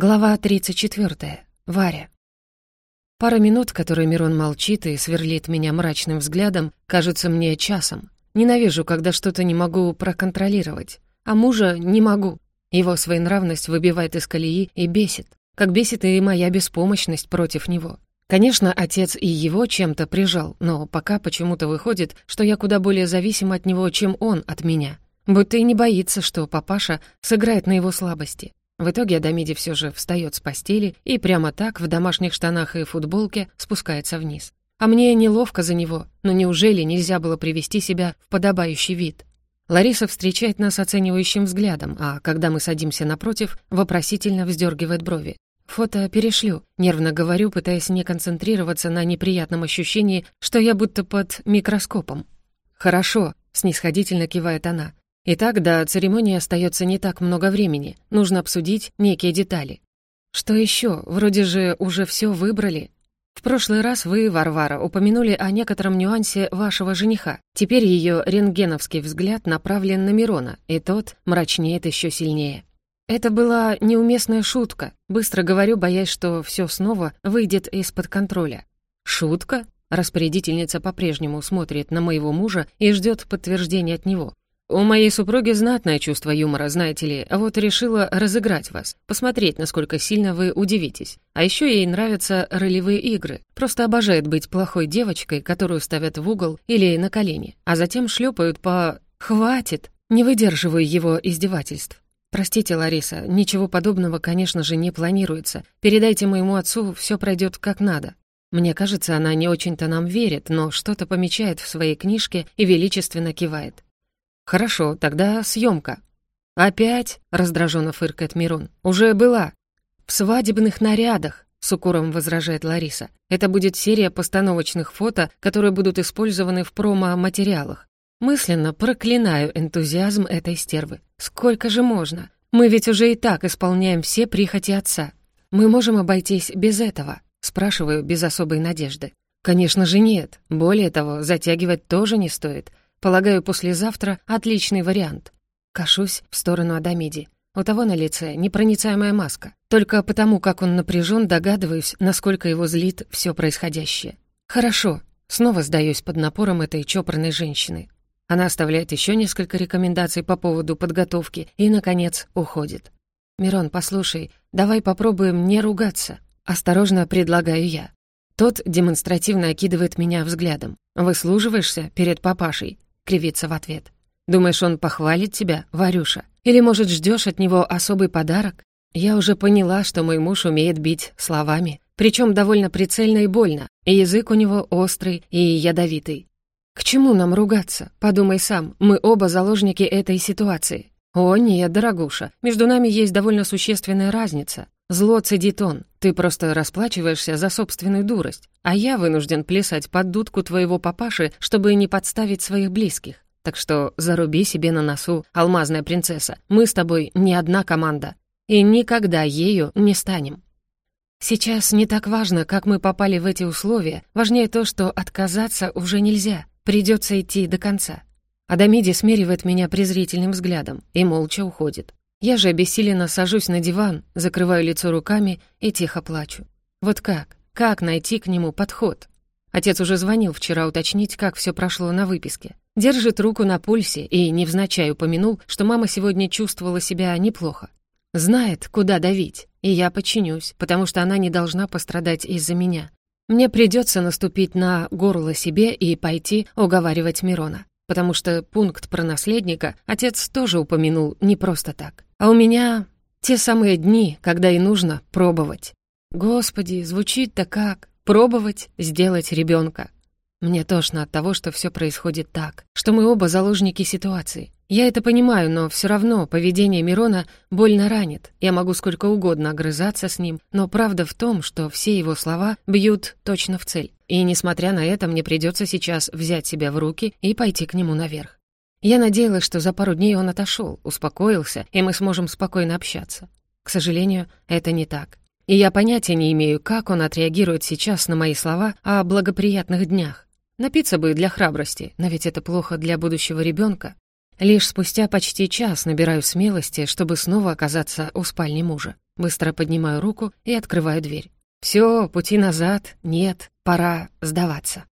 Глава 34. Варя. Пара минут, которые Мирон молчит и сверлит меня мрачным взглядом, кажутся мне часом. Ненавижу, когда что-то не могу проконтролировать. А мужа не могу. Его своенравность выбивает из колеи и бесит. Как бесит и моя беспомощность против него. Конечно, отец и его чем-то прижал, но пока почему-то выходит, что я куда более зависима от него, чем он от меня. Будто и не боится, что папаша сыграет на его слабости. В итоге Адамиди все же встает с постели и прямо так, в домашних штанах и футболке, спускается вниз. А мне неловко за него, но неужели нельзя было привести себя в подобающий вид? Лариса встречает нас оценивающим взглядом, а когда мы садимся напротив, вопросительно вздергивает брови. «Фото перешлю», — нервно говорю, пытаясь не концентрироваться на неприятном ощущении, что я будто под микроскопом. «Хорошо», — снисходительно кивает она. Итак, до церемонии остается не так много времени. Нужно обсудить некие детали. Что еще? Вроде же уже все выбрали. В прошлый раз вы, Варвара, упомянули о некотором нюансе вашего жениха. Теперь ее рентгеновский взгляд направлен на Мирона, и тот мрачнеет еще сильнее. Это была неуместная шутка. Быстро говорю, боясь, что все снова выйдет из-под контроля. Шутка? Распорядительница по-прежнему смотрит на моего мужа и ждет подтверждения от него. «У моей супруги знатное чувство юмора, знаете ли, а вот решила разыграть вас, посмотреть, насколько сильно вы удивитесь. А еще ей нравятся ролевые игры. Просто обожает быть плохой девочкой, которую ставят в угол или на колени, а затем шлепают по... Хватит! Не выдерживаю его издевательств. Простите, Лариса, ничего подобного, конечно же, не планируется. Передайте моему отцу, все пройдет как надо. Мне кажется, она не очень-то нам верит, но что-то помечает в своей книжке и величественно кивает. «Хорошо, тогда съемка». «Опять?» — раздраженно фыркает Мирон. «Уже была». «В свадебных нарядах», — с укором возражает Лариса. «Это будет серия постановочных фото, которые будут использованы в промо-материалах. Мысленно проклинаю энтузиазм этой стервы. Сколько же можно? Мы ведь уже и так исполняем все прихоти отца. Мы можем обойтись без этого?» — спрашиваю без особой надежды. «Конечно же нет. Более того, затягивать тоже не стоит. Полагаю, послезавтра отличный вариант. Кашусь в сторону Адамиди. У того на лице непроницаемая маска. Только потому, как он напряжен, догадываюсь, насколько его злит все происходящее. Хорошо. Снова сдаюсь под напором этой чопорной женщины. Она оставляет еще несколько рекомендаций по поводу подготовки и, наконец, уходит. «Мирон, послушай, давай попробуем не ругаться». Осторожно предлагаю я. Тот демонстративно окидывает меня взглядом. «Выслуживаешься перед папашей?» Кривится в ответ. «Думаешь, он похвалит тебя, Варюша? Или, может, ждешь от него особый подарок? Я уже поняла, что мой муж умеет бить словами, причем довольно прицельно и больно, и язык у него острый и ядовитый. К чему нам ругаться? Подумай сам, мы оба заложники этой ситуации. О нет, дорогуша, между нами есть довольно существенная разница. Зло цедит он, ты просто расплачиваешься за собственную дурость, а я вынужден плясать под дудку твоего папаши, чтобы не подставить своих близких. Так что заруби себе на носу, алмазная принцесса, мы с тобой не одна команда, и никогда ею не станем. Сейчас не так важно, как мы попали в эти условия, важнее то, что отказаться уже нельзя, придется идти до конца. Адамиди смеривает меня презрительным взглядом и молча уходит. Я же обессиленно сажусь на диван, закрываю лицо руками и тихо плачу. Вот как? Как найти к нему подход? Отец уже звонил вчера уточнить, как все прошло на выписке. Держит руку на пульсе и невзначай упомянул, что мама сегодня чувствовала себя неплохо. Знает, куда давить, и я подчинюсь, потому что она не должна пострадать из-за меня. Мне придется наступить на горло себе и пойти уговаривать Мирона, потому что пункт про наследника отец тоже упомянул не просто так. А у меня те самые дни, когда и нужно пробовать. Господи, звучит-то как пробовать сделать ребенка. Мне тошно от того, что все происходит так, что мы оба заложники ситуации. Я это понимаю, но все равно поведение Мирона больно ранит. Я могу сколько угодно огрызаться с ним, но правда в том, что все его слова бьют точно в цель. И несмотря на это, мне придется сейчас взять себя в руки и пойти к нему наверх. Я надеялась, что за пару дней он отошел, успокоился, и мы сможем спокойно общаться. К сожалению, это не так. И я понятия не имею, как он отреагирует сейчас на мои слова о благоприятных днях. Напиться бы для храбрости, но ведь это плохо для будущего ребенка. Лишь спустя почти час набираю смелости, чтобы снова оказаться у спальни мужа. Быстро поднимаю руку и открываю дверь. Все, пути назад нет, пора сдаваться.